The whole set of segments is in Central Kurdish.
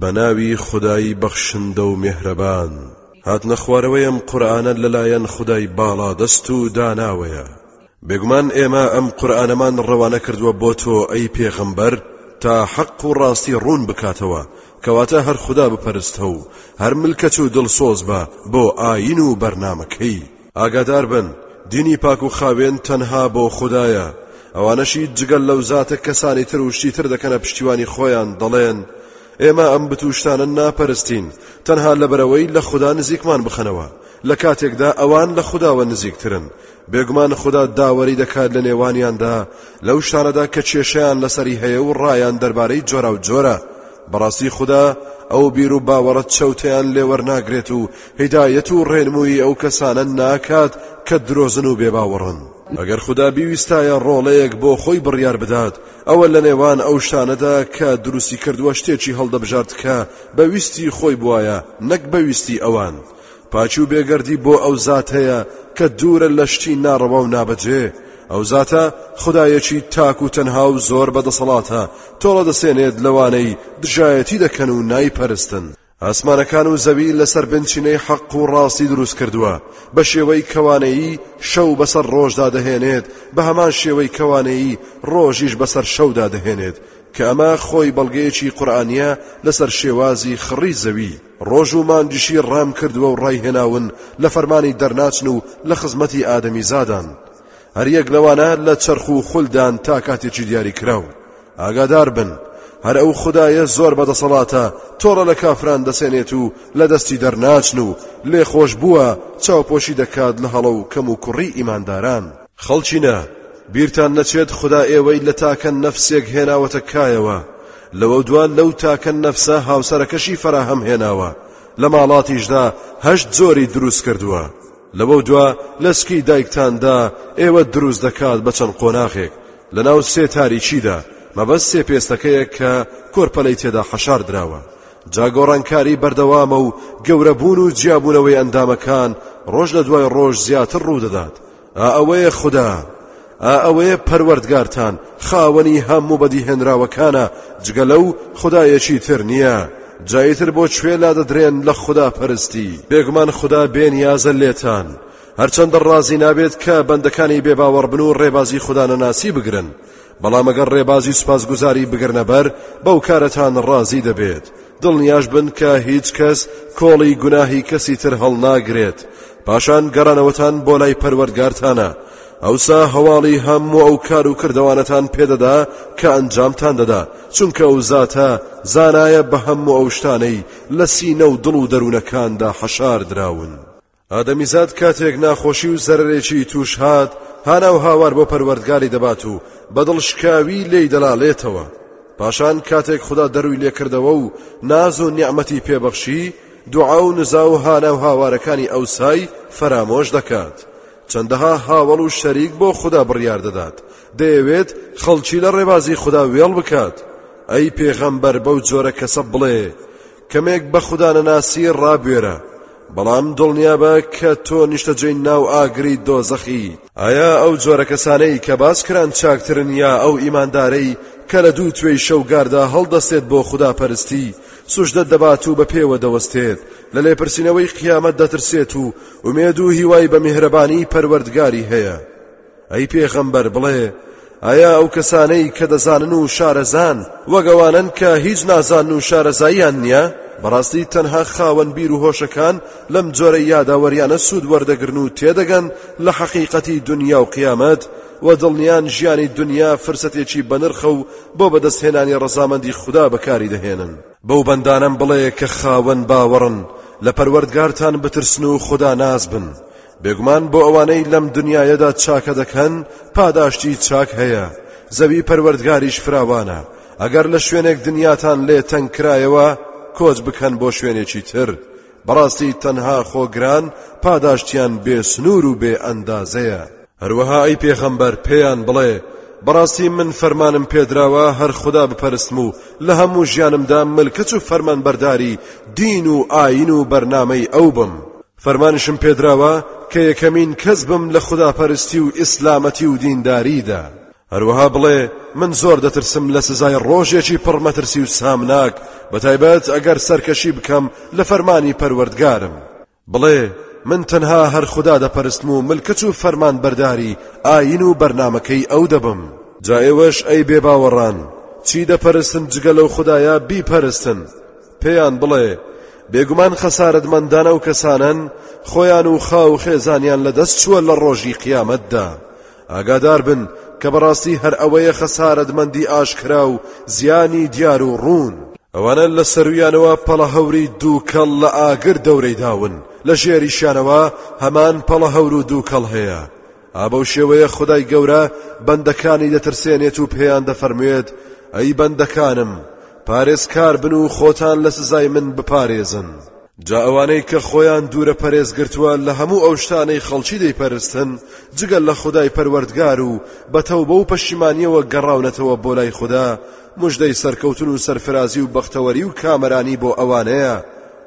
بەناوی خودای بەخشندە و مێهرەبان. هاتنە خوارەوەی ئەم قورئانە لەلایەن خودای باڵادەست و داناوەیە، بێگومان ئێمە ئەم قورئانەمان ڕەوانە کردووە بۆ تۆ ئەی پێغەمبەر تا حەق و ڕاستی ڕوون بکاتەوە، کەواتە هەر خودا بپەرستە و هەر ملکەچ و دڵسۆز بە بۆ ئایین و بەرنامەکەی. ئاگادار بن، دینی پاک و خاوێن تەنها بۆ خودایە، ئەوانەشی جگە لەو زاتە کەسانی تر و شتی تر دەکەنە پشتیوانی خۆیان، دەڵێن، ئێمە ئەم بت و شتانە ناپەرستین، تەنها لەبەرئەوەی لە خودا نزیکمان بخەنەوە، لە کاتێکدا ئەوان لە خوداوە نزیکترن، بێگومان خودا داوەری دەکات لە نێوانیاندا لەو شتانەدا کە کێشەیان لەسەری هەیە و ڕایان دەربارەی جۆراوجۆرە، بەڕاستی خودا ئەو بیر و باوەڕە چەوتەیان لێوەرناگرێت و هیدایەت و ڕێنمووی ئەو کەسانە ناکات کە درۆزن و بێباوەڕن ئەگەر خودا بیویستایە ڕۆڵەیەک بۆ خۆی بڕیار بدات ئەوە لە نێوان ئەو شتانەدا کە دروستی کردووە شتێکی هەڵدەبژارد کە بە ویستی خۆی بواە نەک بە ویستی ئەوان پاچی و بێگەردی بۆ ئەو زات هەیە کە دوورە لە شتی ناڕەوا و نابەجێ ئەو زاتە خدایەکی تاک و تەنها و زۆر بەدەسەڵاتە تۆڵە دەسێنێت لەوانەی دژایەتی دەکەن و نایپەرستن ئاسمانەکان و زەوی لەسەر بنچینەی حەق و ڕاستی دروست کردووە بە شێوەی کەوانەیی شەو بەسەر ڕۆژدا دەهێنێت بە هەمان شێوەی کەوانەیی ڕۆژیش بەسەر شەودا دەهێنێت کە ئەمە خۆی بەڵگەیەکی قورآانە لەسەر شێوازی خڕی زەوی ڕۆژ و مانجیشی ڕام کردووە و ڕایهێناون لە فەرمانی دەرناچن و لە خزمەتی ئادەمی زادان هەریەک لەوانە لە چەرخ و خولدان تا کاتێکی دیاری کراو ئاگادار بن هەر ئەو خدایە زۆر بەدەسەڵاتە تۆڕە لە کافران دەسێنێت و لە دەستی دەرناچن و لێ خۆش بووە چاوپۆشی دەکات لە هەڵە و کەم و کوڕی ئیمانداران خەڵچینە بیرتان نەچێت خدا ئێوەی لە تاکە نەفسێک هێناوەتە کایەوە لەوە دوا لەو تاکە نەفسە هاوسەرەکەشی فەراهەم هێناوە لە ماڵاتیشدا هەشت جۆری دروست کردووە لەوەودوا لە سکی دایکتاندا ئێوە دروست دەکات بە چەند قۆناغێک لەناو سێ تاریکیدا مەبەست سێ پێستەکەیە کە کۆرپەلەی تێدا حەشار دراوە جا گۆڕانکاری بەردەوامە و گەورەبوون و جیابوونەوەی ئەندامەکان ڕۆژ لە دوای ڕۆژ زیاتر ڕوودەدات ئەوەیە خوددا ئا ئەوەیە پەروەردگارتان خاوەنی هەموو بەدیهێنراوەکانە جگە لەو خودایەکی تر نییە جا ئیتر بۆ کوێ لادەدرێن لە خودا پەرستی بێگومان خودا بێنیازە لێتان هەرچەندە ڕازی نابێت کە بەندەکانی بێباوەڕبن و ڕێبازی خودانەناسی بگرن بەڵام ئەگەر ڕێبازی سوپاسگوزاری بگرنە بەر بەو کارەتان ڕازی دەبێت دڵنیاش بن کە هیچ کەس کۆڵی گوناهی کەسی تر هەڵناگرێت پاشان گەڕانەوەتان بۆ لای پەروەردگارتانە ئەوسا هەواڵی هەموو ئەو کار و کردەوانەتان پێدەدا کە ئەنجامتان دەدا چونکە ئەو زاتە زانایە بە هەموو ئەو شتانەی لە سینە و دڵ و دەروونەکاندا حەشار دراون ئادەمیزاد کاتێک ناخۆشی و زەرەرێکی توش هات هانا و هاوار بۆ پەروەردگاری دەبات و بەدڵ شکاوی لێی دەلاڵێتەوە پاشان کاتێک خدا دەروی لێکردەوە و ناز و نیعممەتی پێبەخشی دوعا و نزا و هانا و هاوارەکانی ئەوسای فەرامۆش دەکات چەندەها هاوەڵ و شەریک بۆ خدا بڕیار دەدات دەیەوێت خەڵکی لە ڕێبازی خدا وێڵ بکات ئەی پێغەمبەر بەو جۆرە کەسە بڵێ کەمێک بە خوددانەناسی ڕابێرە بەڵام دڵنیابە کە تۆ نیشتەجێی ناو ئاگری دۆزەخی ئایا ئەو جۆرە کەسانەی کە باس کران چاکترن یا ئەو ئیماندارەی کە لە دوو توێی شەوگاردا هەڵدەسێت بۆ خوداپەرستی سوجدە دەبات و بە پێوە دەوەستێت، لە لێپرسینەوەی قیامەت دەترسێت و ئومێد و هیوای بە میهرەبانیی پەروەردگاری هەیە. ئەی پێغەمبەر بڵێ، ئایا ئەو کەسانەی کە دەزانن و شارەزان وەک ئەوانەن کە هیچ نازانن و شارەزاییان نییە؟ بەڕاستی تەنها خاوەن بیر و هۆشەکان لەم جۆرە یاداوەرییانە سوود وەردەگرن و تێدەگەن لە حەقیقەتی دونیا و قیامەت و دڵنیان ژیانی دنیا فرسەتێکی بەنرخە و بۆ بەدەستهێنانی ڕەزامەندی خودا بەکاری دەهێنن بەو بەندانەم بڵێ کە خاوەن باوەڕن لە پەروەردگارتان بترسن و خودا ناز بن بێگومان بۆ ئەوانەی لەم دنیاەدا چاکە دەکەن پاداشتی چاک هەیە زەوی پەروەردگاریش فراوانە ئەگەر لە شوێنێک دنیاتان لێ تەنگ کرایەوە کۆچ بکەن بۆ شوێنێکی تر بەڕاستی تەنها خۆگران پاداشتیان بێ سنوور و بێ ئەندازەیە هەروەها ئەی پێغەمبەر پێیان بڵێ بەڕاستی من فەرمانم پێدراوە هەر خدا بپەرستم و لە هەموو ژیانمدا ملکەچ و فەرمان بەرداری دین و ئاین و بەرنامەی ئەو بم فەرمانشم پێدراوە کە یەکەمین کەس بم لە خوداپەرستی و ئیسلامەتی و دینداریدا هەروەها بڵێ من زۆر دەترسم لە سزای ڕۆژێکی پڕمەترسی و سامناک بەتایبەت ئەگەر سەرکەشی بکەم لە فەرمانی پەروەردگارم بڵێ، من تەنها هەر خودا دەپەرستم و ملکەچ و فەرمانبەرداری ئایین و بەرنامەکەی ئەو دەبم. جا ئێوەش ئەی بێباوەڕان، چی دەپەرستن جگە لەو خودایە بیپەرستن؟ پێیان بڵێ، بێگومان خەسارەتمەندان ئەو کەسانەن خۆیان و خاو و خێزانیان لەدەست چووە لە ڕۆژی قیامەتدا، ئاگادار بن کە بەڕاستی هەر ئەوەیە خەسارەتمەندی ئاشکرا و زیانی دیار و ڕوون. ئەوانە لە سەروویانەوە پەڵەهەوری دووکەڵ لە ئاگر دەورەی داون لە ژێریشیانەوە هەمان پەڵەهەور و دووکەڵ هەیە ئابەو شێوەیە خدای گەورە بەندەکانی دەترسێنێت و پێیان دەفەرموێت ئەی بەندەکانم پارێزکار بن و خۆتان لە سزای من بپارێزن جا ئەوانەی کە خۆیان دوورە پەرێز گرتووە لە هەموو ئەو شتانەی خەڵکی دەیپەرستن جگە لە خودای پەروەردگار و بە تەوبە و پەشیمانیەوە گەڕاونەتەوە بۆ لای خوددا مژدەی سەرکەوتن و سەرفرازی و بەختەوەری و کامەرانی بۆ ئەوانەیە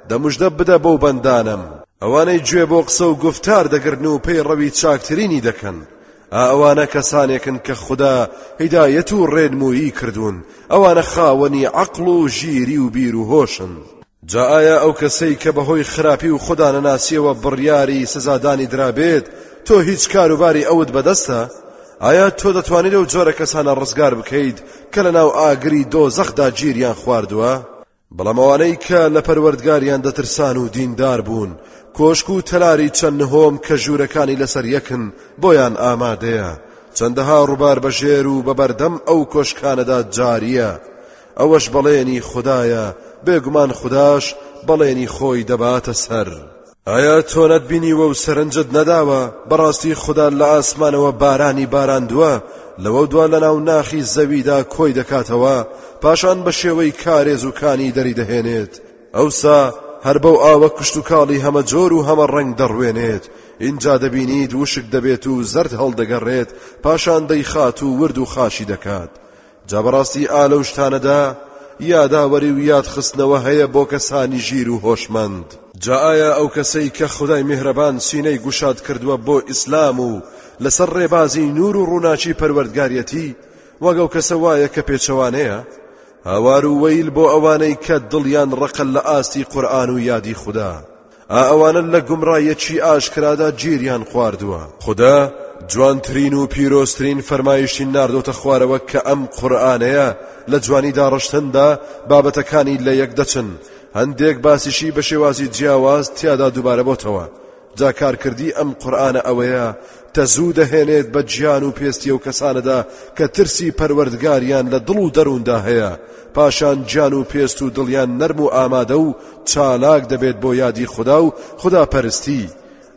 دەمژدە بدە بەو بەندانەم ئەوانەی گوێ بۆ قسە و گوفتار دەگرن و پەیڕەوی چاکترینی دەکەن ئەوانە کەسانێکن کە خودا هیدایەت و ڕێنموویی کردوون ئەوانە خاوەنی عەقڵ و ژیری و بیر و هۆشن جا ئایا ئەو کەسەی کە بەهۆی خراپی و خوددانە ناسیەوە بڕیاری سزادانی درابێت تۆ هیچ کاروباری ئەوت بەدەستە ئایا تۆ دەتوانیت ئەو جۆرە کەسانە ڕزگار بکەیت کە لە ناو ئاگری دۆزەخدا گیریان خواردووە بەڵام ئەوانەی کە لە پەروەردگاریان دەترسان و دیندار بوون کۆشک و تەلاری چەند نهۆم کە ژوورەکانی لەسەر یەکن بۆیان ئامادەیە چەندەها ڕووبار بەژێر و بە بەردەم ئەو کۆشکانەدا جارییە ئەوەش بەڵێنی خودایە بێگومان خوداش بەڵێنی خۆی دەباتە سەر ئایا تۆ نەتبینیوە و سەرنجت نەداوە بەڕاستی خودا لە ئاسمانەوە بارانی باراندووە لەوە دوا لە ناو ناخی زەویدا کۆی دەکاتەوە پاشان بە شێوەی کارێز و کانی دەری دەهێنێت ئەوسا هەر بەو ئاوە کشتتوکاڵی هەمە جۆر و هەمە ڕنگ دەڕوێنێت ئینجا دەبینیت وشک دەبێت و زرد هەڵدەگەڕێت پاشان دەیخات و ورد و خاشی دەکات جا بەڕاستی ئا لەو شتانەدا یاداوەری و یادخستنەوە هەیە بۆ کەسانی ژیر و هۆشمەند. جا ئایا ئەو کەسەی کە خودای میهرەبان سینەی گوشاد کردووە بۆ ئیسلام و لەسەر ڕێبازی نوور و ڕووناکی پەروەردگارێتی وەک ئەو کەسە وایە کە پێچەوانەیە؟ هاوار و وەیل بۆ ئەوانەی کە دڵیان ڕەقە لە ئاستی قورئان و یادی خودا. ئا ئەوانە لە گومڕایەکی ئاشکرادا گیریان خواردووە. خودا جوانترین و پیرۆزترین فەرمایشی ناردۆتە خوارەوە کە ئەم قورئانەیە لە جوانی داڕشتندا بابەتەکانی لە یەک دەچن، هەندێک باسیشی بە شێوازی جیاواز تیادا دووبارە بۆتەوە، جا کارکردی ئەم قورئانە ئەوەیە تەزوو دەهێنێت بە گیان و پێستی ئەو کەسانەدا کە ترسی پەروەردگاریان لە دڵ و دەرووندا هەیە پاشان گیان و پێست و دڵیان نەرم و ئامادە و چالاک دەبێت بۆ یادی خدا و خدا پەرستی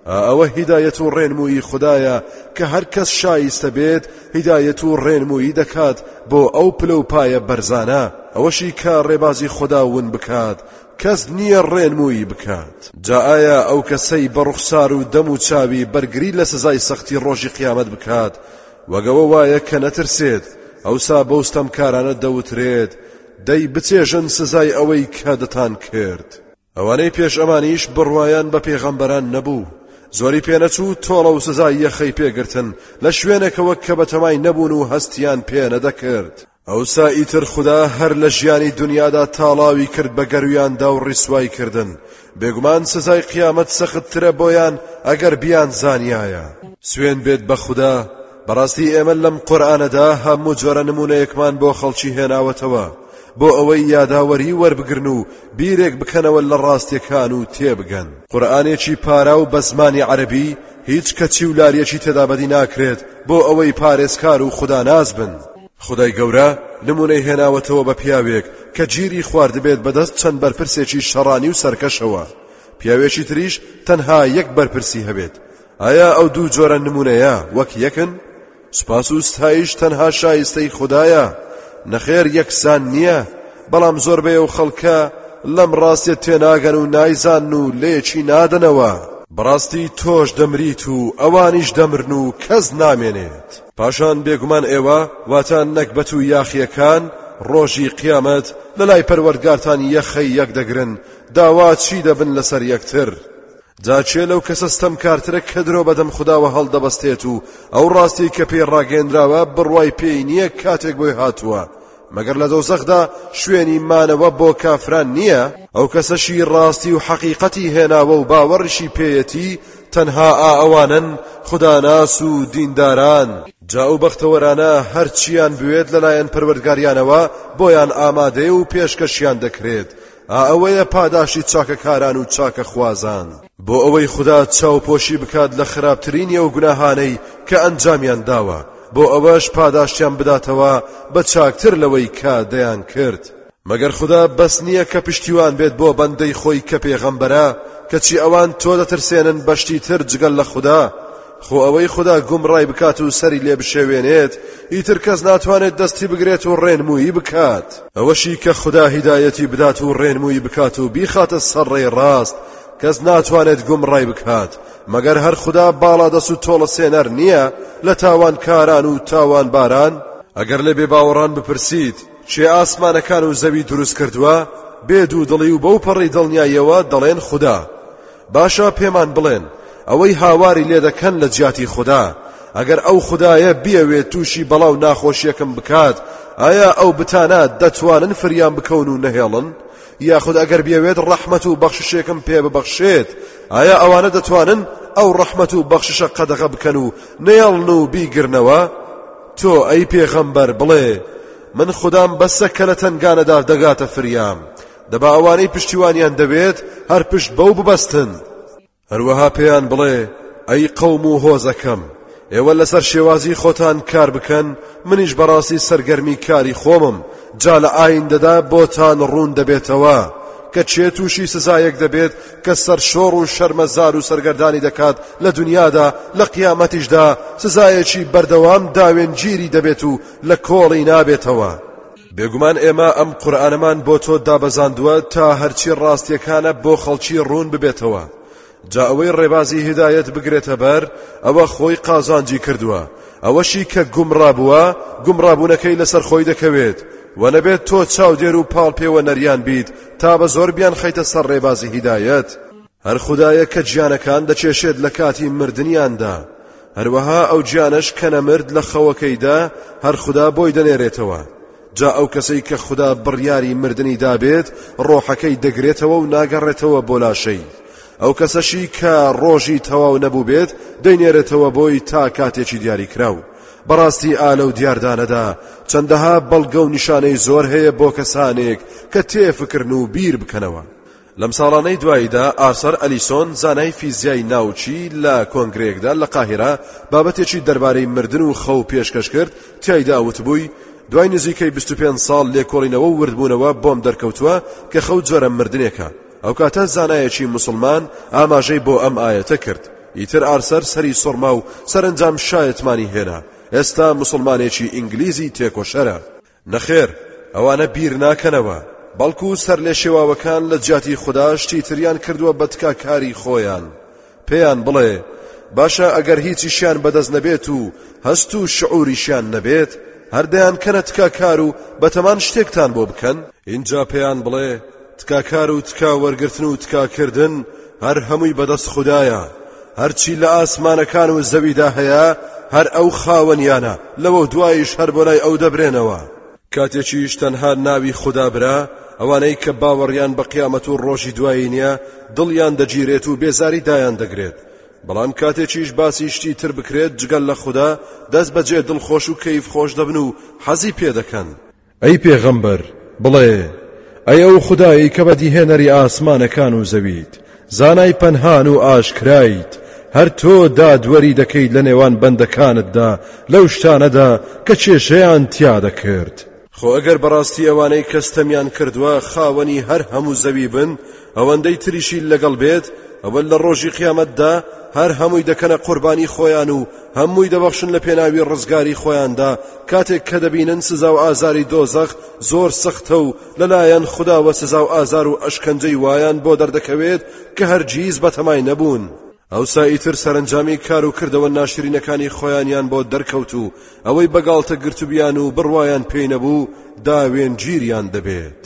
ئەوە هیدایەت و ڕێنمویی خدایە کە هەر کەس شایستە بێت هیدایەت و ڕێنمویی دەکات بۆ ئەو پلە و پایە بەرزانە ئەوەشی کە ڕێبازی خدا ون بکات کەس نییە ڕێنمووی بکات. جا ئایا ئەو کەسەی بە ڕوخسار و دەم و چاوی بەرگری لە سزای سەختی ڕۆژی قیامەت بکات وەک ئەوە وایە کە نەترسێت، ئەوسا بەو ستەمکارانە دەوترێت، دەی بچێژن سزای ئەوەی کە دتان کرد. ئەوانەی پێش ئەمانیش بڕوایان بە پێغەمبەران نەبوو، زۆری پێ نەچوو تۆڵە و سزای یەخەی پێ گرتن لە شوێنێکەوە کە بەتەمای نەبوون و هەستیان پێ نەدەکرد. ئەوسا ئیتر خودا هەر لە ژیانی دنیادا تاڵاوی کرد بە گەرویاندا و ڕیسوای کردن بێگومان سزای قیامەت سەختترە بۆیان ئەگەر بیان زانیایە سوێن بێت بە خودا بەڕاستی ئێمە لەم قۆرانەدا هەموو جۆرە نمونەیەکمان بۆ خەڵکی هێناوەتەوە بۆ ئەوەی یاداوەری وەربگرن و بیرێک بکەنەوە لە ڕاستیەکان و تێبگەن قورآانێکی پارا و بە زمانی عەربی هیچ کەچی و لاریەکی تێدابەدی ناکرێت بۆ ئەوەی پارێزکار و خوداناز بن. خودای گەورە نمونەی هێناوەتەوە بە پیاوێک کە گیری خواردبێت بەدەست چەند بەرپرسێکی شەڕانی و سەرکەشەوە پیاوێکی تریش تەنها یەک بەرپرسی هەبێت ئایا ئەو دوو جۆرە نمونەیە وەک یەکن؟ سپاس و ستایش تەنها شایستەی خوددایە نەخێر یەکسان نییە بەڵام زۆربەیە و خەڵکە لەم ڕاستێت تێناگەن و نایزان و لێکی نادەنەوە بڕاستی تۆش دەمریت و ئەوانیش دەمرن و کەس نامێنێت. پاشان بێگومان ئێوە، واتە نەگبەت و یاخییەکان، ڕۆژی قیامەت لەلای پەروەردگارتان یەخەی یەک دەگرن، داواچی دەبن لەسەر یەکتر. جا کێ لەو کەسە ستەمکارترە کە درۆ بەدەم خوداوە هەڵدەبەستێت و ئەو ڕاستیەی کە پێی ڕاگەیەنراوە بڕوای پێی نییە کاتێک بۆی هاتووە، مەگەر لە دۆزەخدا شوێنی مانەوە بۆ کافران نییە ئەو کەسەشی ڕاستی و حەقیقەتی هێناوە و باوەڕشی پێیەتی تەنها ئا ئەوانن خوداناس و دینداران جا ئەو بەختەوەرانە هەرچیان بوێت لەلایەن پەروەردگاریانەوە بۆیان ئامادەیە و پێشکەشیان دەکرێت ئا ئەوەیە پاداشی چاکەکاران و چاکەخوازان. بۆ ئەوەی خودا چاوپۆشی بکات لە خراپترینی ئەو گوناهانەی کە ئەنجامیان داوە، بۆ ئەوەش پاداشتیان بداتەوە بە چاکتر لەوەی کە دەیانکرد. مەگەر خودا بەس نییە کە پشتیوان بێت بۆ بەندەی خۆی کە پێغەمبەرە، کەچی ئەوان تۆ دەترسێنن بە شتی تر جگە لە خودا، خۆ ئەوەی خودا گومڕای بکات و سەری لێ بشێوێنێت ئیتر کەس ناتوانێت دەستی بگرێت و ڕێنموویی بکات ئەوەشی کە خودا هیدایەتی بدات و ڕێنمووی بکات و بیخاتە سەر ڕێی ڕاست کەس ناتوانێت گومڕای بکات مەگەر هەر خودا باڵادەس و تۆڵە سێنەر نییە لە تاوانکاران و تاوانباران ئەگەر لە بێباوەڕان بپرسیت چێ ئاسمانەکان و زەوی دروست کردووە بێ دوو دڵی و بەو پەڕی دڵنیایەوە دەڵێن خودا باشە پێمان بڵێن ئەوەی هاواری لێ دەکەن لە جیاتی خودا ئەگەر ئەو خودایە بیەوێت تووشی بەڵاو ناخۆشیەکەم بکات ئایا ئەو بتانە دەتوانن فریان بکەون و نەهێڵن یاخود ئەگەر بیەوێت ڕەحمەت و بەخششێکم پێ ببەخشێت ئایا ئەوانە دەتوانن ئەو ڕەحمەت و بەخششە قەدەغە بکەن و نێڵن و بیگرنەوە تۆ ئەی پێغەمبەر بڵێ من خوددام بەسە کە لە تەنگانەدا دەگاتە فریام دەبا ئەوانەی پشتیوانیان دەوێت هەر پشت بەو ببەستن هەروەها پێیان بڵێ ئەی قەوم و هۆزەکەم ئێوە لەسەر شێوازی خۆتان کار بکەن منیش بەڕاستی سەرگەرمی کاری خۆمم جا لە ئایندەدا بۆتان ڕوون دەبێتەوە کە چێ تووشی سزایەک دەبێت کە سەرشۆڕ و شەرمەزار و سەرگەردانی دەکات لە دنیادا لە قیامەتیشدا سزایەکی بەردەوام داوێنگیری دەبێت و لە کۆڵی نابێتەوە. بێگومان ئێمە ئەم قورئانەمان بۆ تۆ دابەزاندووە تا هەرچی ڕاستیەکانە بۆ خەڵکی ڕوون ببێتەوە جا ئەوەی ڕێبازی هیدایەت بگرێتە بەر ئەوە خۆی قازانجی کردووە ئەوەشی کە گومڕابووە گومڕابوونەکەی لەسەر خۆی دەکەوێت و نەبێت تۆ چاودێر و پاڵ پێوە نەریان بیت تا بە زۆر بیان خەیتە سەر ڕێبازی هیدایەت هەر خودایەک کە گیانەکان دەکێشێت لە کاتی مردنیاندا هەروەها ئەو گیانەش کە نەمرد لە خەوەکەیدا هەر خودا بۆی دەنێرێتەوە جا ئەو کەسەی کە خوددا بڕیاری مردنی دابێت ڕۆحەکەی دەگرێتەوە و ناگەڕێتەوە بۆ لاشەی ئەو کەسەشی کە ڕۆژی تەواو نەبوو بێت دەینێرێتەوە بۆی تا کاتێکی دیاری کراو بەڕاستی ئالە و دیاردانەدا چەندەها بەڵگە و نیشانەی زۆر هەیە بۆ کەسانێک کە تێفکردن و بیر بکەنەوە لەم ساڵانەی دواییدا ئارسەر ئەلیسۆن زانای فیزیای ناوکی لە کۆنگرەیەکدا لە قاهیرە بابەتێکی دەربارەی مردن و خەو پێشکەش کرد تیایدا وتبووی دوای نزیکەی 25 ساڵ لێکۆڵینەوە و وردبوونەوە بۆم دەرکەوتووە کە خەو جۆرە مردنێکە ئەو کاتە زانایەکی مسلمان ئاماژەی بۆ ئەم ئاەتە کرد ئیتر ئارسەر سەری سۆڕما و سەرنجام شایەتمانی هێنا ئێستا مسلمانێکی ئینگلیزی تێکۆشەرە نەخێر ئەوانە بیر ناکەنەوە، بەڵکو سەرلێشێواوەکان لە جیاتی خودا شتی تریان کردووە بە تکاکاری خۆیان، پێیان بڵێ، باشە ئەگەر هیچیشیان بەدەست نەبێت و هەست و شعوریشیان نەبێت، هەر دەیانکەنە تکاکار و بەتەمان شتێکتان بۆ بکەن؟ ئینجا پێیان بڵێ، تکا کار و تکا وەرگرتن و تکا کردن هەر هەمووی بەدەست خودایە هەرچی لە ئاسمانەکان و زەویدا هەیە هەر ئەو خاوەنیانە لەوە دوایش هەر بۆ لای ئەو دەبرێنەوە کاتێکیش تەنها ناوی خوددا برا ئەوانەی کە باوەڕیان بە قیامەت و ڕۆژی دوایی نییە دڵیان دەگیرێت و بێزاری دایان دەگرێت بەڵام کاتێکیش باسی شتی تر بکرێت جگەل لە خوددا دەست بەجێ دڵخۆش و کەیف خۆش دەبن و حەزی پێ دەکەن ئەی پێغەمبەر، بڵێ، ئەی ئەو خودایەی کە بەدیهێنەری ئاسمانەکان و زەویت، زانای پەنهان و ئاشکرایت، هەر تۆ دادوەری دەکەیت لە نێوان بەندەکانتدا لەو شتانەدا کە کێشەیان تیا دەکرد. خۆ ئەگەر بەڕاستی ئەوانەی کە ستەمیان کردووە خاوەنی هەر هەموو زەوی بن، ئەوەندەی تریشی لەگەڵ بێت، ئەوە لە ڕۆژی قیامەتدا هەر هەمووی دەکەنە قوربانی خۆیان و هەمووی دەبەخشن لە پێناوی ڕزگاری خۆیاندا کاتێک کە دەبینن سزا و ئازاری دۆزەخ زۆر سەختە و لەلایەن خداوە سزا و ئازار و ئەشکەنجەی وایان بۆ دەردەکەوێت کە هەرگیز بەتەمای نەبوون ئەوسا ئیتر سەرنجامی کار و کردەوە ناشرینەکانی خۆیانیان بۆ دەرکەوت و ئەوەی بەگاڵتە گرتوبیان و بڕوایان پێی نەبوو داوێنگیریان دەبێت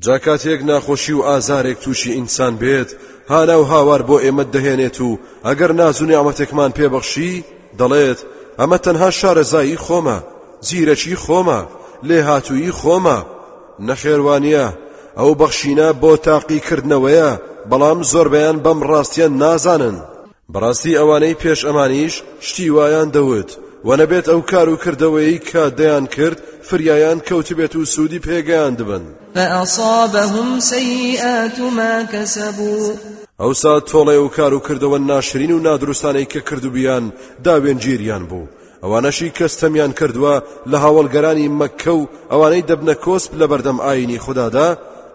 جا کاتێک ناخۆشی و ئازارێک تووشی ئینسان بێت هانا و هاوار بۆ ئێمەت دەهێنێت و ئەگەر ناز و نیعمەتێکمان پێبەخشی دەڵێت ئەمە تەنها شارەزایی خۆمە زیرەکی خۆمە لێهاتوویی خۆمە نەخێوانە ئەو بەخشینە بۆ تاقیکردنەوەیە بەڵام زۆربیان بەم ڕاستیان نازانن بەڕاستی ئەوانەی پێش ئەمانیش شتی وایان دەوت و نەبێت ئەو کار و کردەوەی کە دەیان کرد فریایان کەوتبێت و سوودی پێگەیاندبن فأصابهم سيئات ما كسبوا ئەوسا تۆڵێ و کار و کردەوە ناشرین و نادروستانەی کە کردوبیان داوێنگیریان بوو ئەوانەشی کە ستەمیان کردووە لە هاوەڵگەرانی مەککە و ئەوانەی دەبنە کۆسپ لە بەردەم ئاینی خوددادا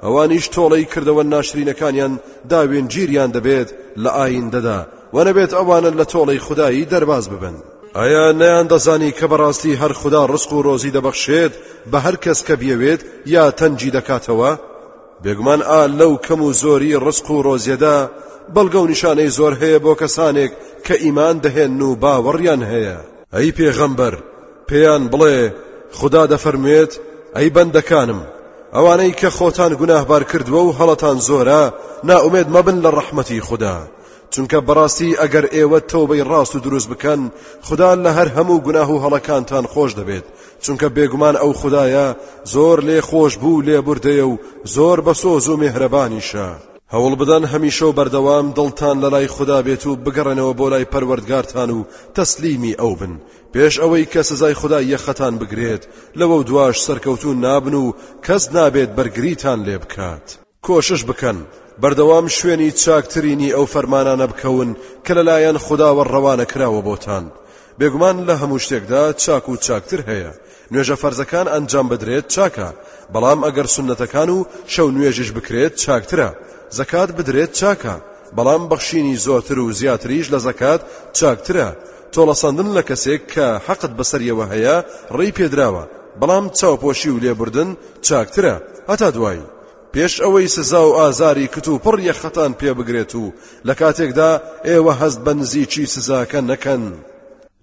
ئەوانیش تۆڵەی کردەوە ناشرینەکانیان داوێنگیریان دەبێت لە ئایندەدا و نەبێت ئەوانە لە تۆڵەی خودایی دەرباز ببن ئایا نەیان دەزانی کە بەڕاستی هەر خوددا ڕسق و ڕۆزی دەبەخشێت بە هەر کەس کە بیەوێت یا تەنگی دەکاتەوە؟ بێگومان ئا لەو کەم و زۆری ڕزق و ڕۆزیەدا بەڵگە و نیشانەی زۆر هەیە بۆ کەسانێک کە ئیمان دەهێن و باوەڕیان هەیە ئەی پێغەمبەر پێیان بڵێ خدا دەفەرموێت ئەی بەندەکانم ئەوانەی کە خۆتان گوناهبار کردووە و هەڵەتان زۆرە نائومێد مەبن لە ڕەحمەتی خوددا چونکە بەڕاستی ئەگەر ئێوە تۆبەی ڕاست و دروست بکەن خوددا لە هەر هەموو گوناه و هەڵەکانتان خۆش دەبێت چونکە بێگومان ئەو خودایە زۆر لێخۆشبوو و لێبوردەیە و زۆر بەسۆز و میهرەبانیشە. هەوڵبدەن هەمیشە و بەردەوام دڵتان لەلای خودا بێت و بگەڕێنەوە بۆ لای پەروەردگارتان و تەسلیمی ئەو بن پێش ئەوەی کە سزای خودا یەخەتان بگرێت، لەوەودواش سەرکەوتوو نابن و کەس نابێت بەرگریتان لێبکات. کۆشش بکەن بەردەوام شوێنی چاکترینی ئەو فەرمانانە بکەون کە لەلایەن خوداوە ڕەوانە کراوە بۆتان بێگومان لە هەموو شتێکدا چاک و چاکتر هەیە نوێژە فەرزەکان ئەنجام بدرێت چاکە بەڵام ئەگەر سنەتەکان و شەو نوێژش بکرێت چاکترە زەکات بدرێت چاکە بەڵام بەخشینی زۆرتر و زیاتریش لە زەکات چاکترە تۆڵەسەندن لە کەسێک کە حەقت بەسەریەوە هەیە ڕێی پێدراوە بەڵام چاوپۆشی و لێبوردن چاکترە هەتا دوایی پێش ئەوەی سزا و ئازاری کت و پڕ یەخەتان پێ بگرێت و لە کاتێکدا ئێوە هەست بە نزیکی سزاکە نەکەن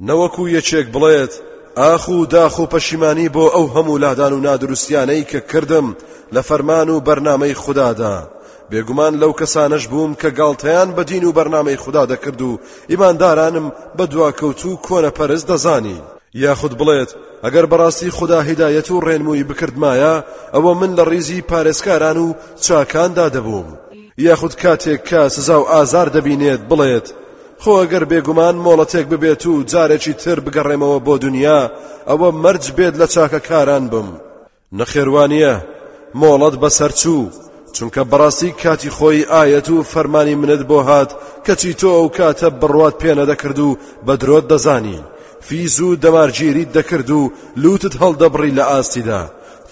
نەوەکو یەکێک بڵێت ئاخ و داخ و پەشیمانی بۆ ئەو هەموو لادان و نادروستیانەی کە کردم لە فەرمان و بەرنامەی خوددادا بێگومان لەو کەسانەش بووم کە گاڵتەیان بە دین و بەرنامەی خوددا دەکرد و ئیماندارانم بە دواکەوتوو کۆنەپەرست دەزانی یاخود بڵێت، ئەگەر بەڕاستی خودا هیدایەت و ڕێنمووی بکردمایە، ئەوە من لە ڕیزی پارێزکاران و چاکاندا دەبووم. یاخود کاتێک کە سزا و ئازار دەبینێت بڵێت، خۆ ئەگەر بێگومان مۆڵەتێک ببێت و جارێکی تر بگەڕێمەوە بۆ دونیا، ئەوە مەرج بێت لە چاکەکاران بم. نەخێر وانیە مۆڵەت بەسەر چوو چونکە بەڕاستی کاتی خۆی ئایەت و فەرمانی منت بۆ هات کەچی تۆ ئەو کاتە بڕوات پێ نەدەکرد و بە درۆت دەزانی فیز و دەمارگیریت دەکرد و لوتت هەڵدەبڕی لە ئاستیدا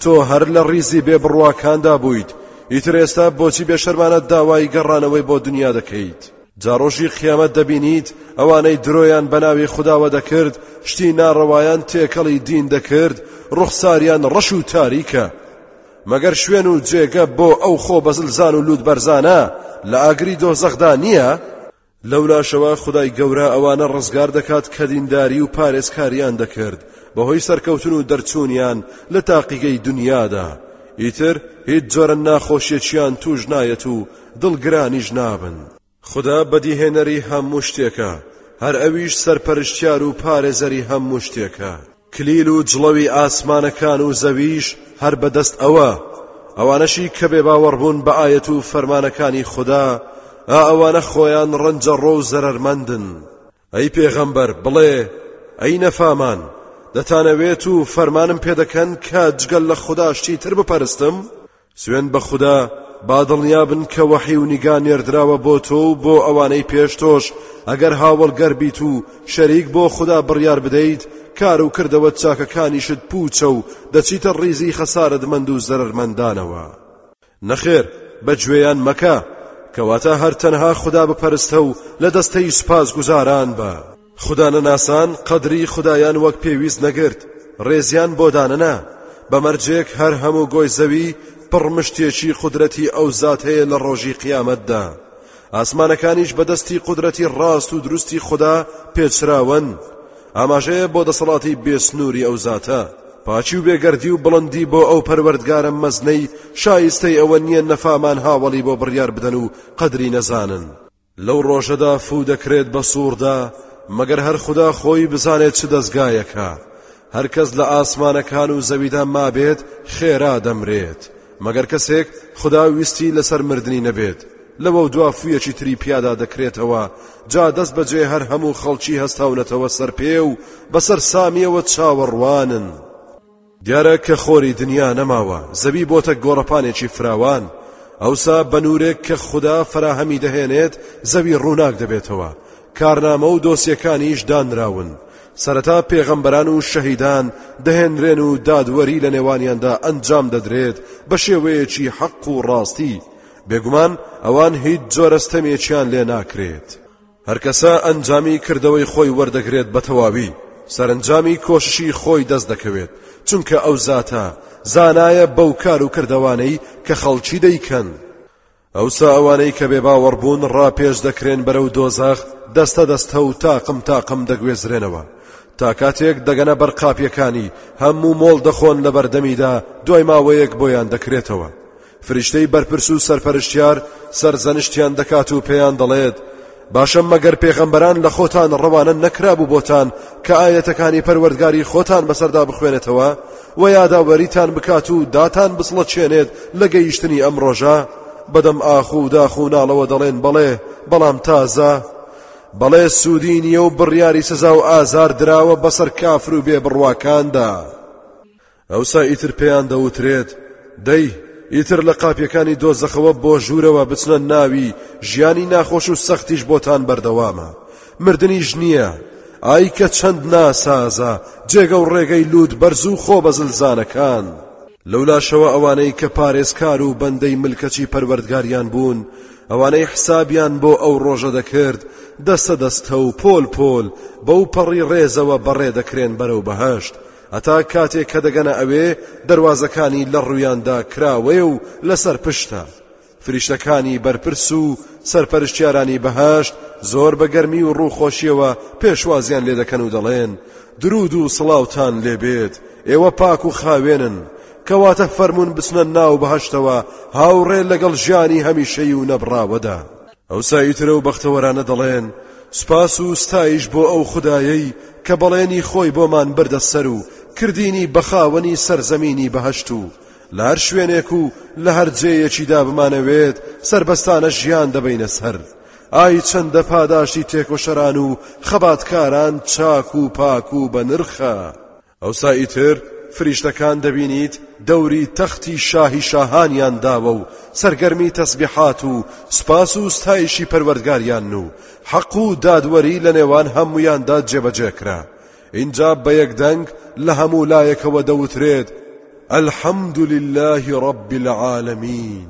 تۆ هەر لە ڕیزی بێ بڕواکاندا بوویت ئیتر ئێستا بۆچی بێشەرمانە داوای گەڕانەوەی بۆ دنیا دەکەیت جا ڕۆژی قیامەت دەبینیت ئەوانەی درۆیان بەناوی خوداوە دەکرد شتی ناڕەوایان تێکەڵی دین دەکرد ڕوخساریان ڕەش و تاریکە مەگەر شوێن و جێگە بۆ ئەو خۆ بەزلزان و لووت بەرزانە لە ئاگری دۆزەخدا نییە لەولاشەوە خدای گەورە ئەوانە ڕزگار دەکات کە دینداری و پارێزکاریان دەکرد بەهۆی سەرکەوتن و دەرچوونیان لە تاقیگەی دنیادا ئیتر هیچ جۆرە ناخۆشیەکیان توش نایەت و دڵ گرانیش نابن. خودا بەدیهێنەری هەموو شتێکە، هەر ئەویش سەرپەرشتیار و پارێزەری هەموو شتێکە. کلیل و جڵەوی ئاسمانەکان و زەویش هەر بە دەست ئەوە، ئەوانەشی کە بێ باوەڕ بوون بە ئایەت و فەرمانەکانی خودا، ئا ئەوانە خۆیان ڕەنجەڕۆ و زەرەرمەندن. ئەی پێغەمبەر بڵێ، ئەی نەفامان، دەتانەوێت و فەرمانم پێدەکەن کە جگە لە خودا شتی تر بپەرستم؟ سوێند بە خودا با دڵنیابن کە وەحی و نیگا نێردراوە بۆ تۆ و بۆ ئەوانەی پێش تۆش ئەگەر هاوڵگەر بیت و شەریک بۆ خدا بڕیار بدەیت کار و کردەوە چاکەکانیشت پوچە و دەچیتە ڕیزی خەسارەتمەند و زەرەرمەندانەوە نەخێر بە گوێیان مەکە، کەواتە هەر تەنها خودا بپەرستە و لە دەستەی سوپاسگوزاران بە. خودانەناسان قەدری خودایان وەک پێویست نەگرت، ڕێزیان بۆ دانەنا، بە مەرجێک هەر هەموو گۆی زەوی پڕ مشتێکی قودرەتی ئەو زات هەیە لە ڕۆژی قیامەتدا، ئاسمانەکانیش بە دەستی قودرەتی ڕاست و دروستی خودا پێچراوەن ئاماژەیە بۆ دەسەڵاتی بێسنووری ئەو زاتە پاچی و بێگەردی و بڵندی بۆ ئەو پەروەردگارە مەزنەی شایستەی ئەوە نییە نەفامان هاوڵی بۆ بڕیار بدەن و قەدری نەزانن لەو ڕۆژەدا فوو دەکرێت بە سووردا مەگەر هەر خدا خۆی بزانێت چ دەستگایەکە هەر کەس لە ئاسمانەکان و زەویدا مابێت خێرا دەمرێت مەگەر کەسێک خدا ویستی لەسەر مردنی نەبێت لەوە و دوا فویەکی تری پیادا دەکرێتەوە جا دەست بەجێ هەر هەموو خەڵکی هەستاونەتەوە سەر پێ و بەسەر سامیەوە چاوەڕوانن دیارە کە خۆری دنیا نەماوە زەوی بۆتە گۆڕەپانێکی فراوان ئەوسا بەنورێک کە خدا فراهەمی دەهێنێت زەوی ڕووناک دەبێتەوە کارنامە و دۆسیەکانیش دانراون، سەرەتا پێغەمبەران و شەهیدان دەهێنرێن و دادوەری لە نێوانیاندا ئەنجام دەدرێت بە شێوەیەکی حەق و ڕاستی، بێگومان ئەوان هیچ جۆرە ستەمێکیان لێ ناکرێت. هەرکەسە ئەنجامی کردەوەی خۆی وەردەگرێت بە تەواوی سەرەنجامی کۆششی خۆی دەست دەکەوێت، چونکە ئەو زاتە زانایە بەو کار و کردەوانەی کە خەڵکی دەیکەن. ئەوسا ئەوانەی کە بێباوەڕ بوون ڕاپێش دەکرێن بەرەو دۆزەخ دەستە دەستە و تاقم تاقم دەگوێزرێنەوە تا کاتێک دەگەنە بەر قاپیەکانی هەموو مۆڵ دەخۆن لە بەردەمیدا دوای ماوەیەک بۆیان دەکرێتەوە فریشتەی بەرپرس و سەرپەرشتیار سەرزەنشتیان دەکات و پێیان دەڵێت باشە مەگەر پێغەمبەران لە خۆتان ڕەوانە نەکرابوو بۆتان کە ئاەتەکانی پەروەردگاری خۆتان بەسەردا بخوێنێتەوە و یاداوەریتان بکات و داتان بسڵە چێنێت لە گەیشتنی ئەم ڕۆژە بەدەم ئاخ و داخ و ناڵەوە دەڵێن بەڵێ بەڵام تازە بەڵێ سوودی نییە و بڕیاری سزا و ئازار دراوە بەسەر کافر و بێ بڕواکاندا. ئەوسا ئیتر پێیان دەوترێت دەی ئیتر لە قاپیەکانی دۆزەخەوە بۆ ژوورەوە بچنە ناوی ژیانی ناخۆش و سەختیش بۆتان بەردەوامە مردنیش نییە ئای کە چەند ناسازە جێگە و ڕێگەی لووت بەرز و خۆ بەزلزانەکان لەولاشەوە ئەوانەی کە پارێزکار و بەندەی ملکەچی پەروەردگاریان بوون ئەوانەی حسابیان بۆ ئەو ڕۆژە دەکرد دەستە دەستە و پۆل پۆل بەو پەڕی ڕێزەوە بەڕێ دەکرێن بەرەو بەهشت هەتا کاتێک کە دەگەنە ئەوێ دەروازەکانی لە ڕوویاندا کراوەیە و لەسەر پشتە فریشتەکانی بەرپرس و سەرپەرشتیارانی بەهشت زۆر بە گەرمی و ڕووخۆشیەوە پێشوازیان لێ دەکەن و دەڵێن درود و سڵاوتان لێبێت ئێوە پاک و خاوێنن کەواتە فەرمونون بچنە ناو بەهشتەوە هاوڕێ لەگەڵ ژیانی هەمیشەی و نەبراوەدا ئەوسا ئیتر ئەو بەختەوەرانە دەڵێن سوپاس و ستایش بۆ ئەو خودایەی کە بەڵێنی خۆی بۆمان بردە سەر و کردینی بەخاوەنی سەرزەمینی بەهشت و لە هەر شوێنێک و لە هەر جێیەکیدا بمانەوێت سربەستانە ژیان دەبینە سەر ئای چەندە پاداشتی تێکۆشەران و خەباتکاران چاک و پاک و بە نرخە. ئەوسا ئیتر فریشتەکان دەبینیت دەوری تەختی شاهی شاهانیان داوە و سەرگەرمی تەسبیحات و سپاس و ستایشی پەروەردگاریان و حەق و دادوەری لە نێوان هەمویاندا جێبەجێ کرا اینجا بە یەکدەنگ لە هەموو لایەکەوە دەوترێت الحمد لله رب العالمین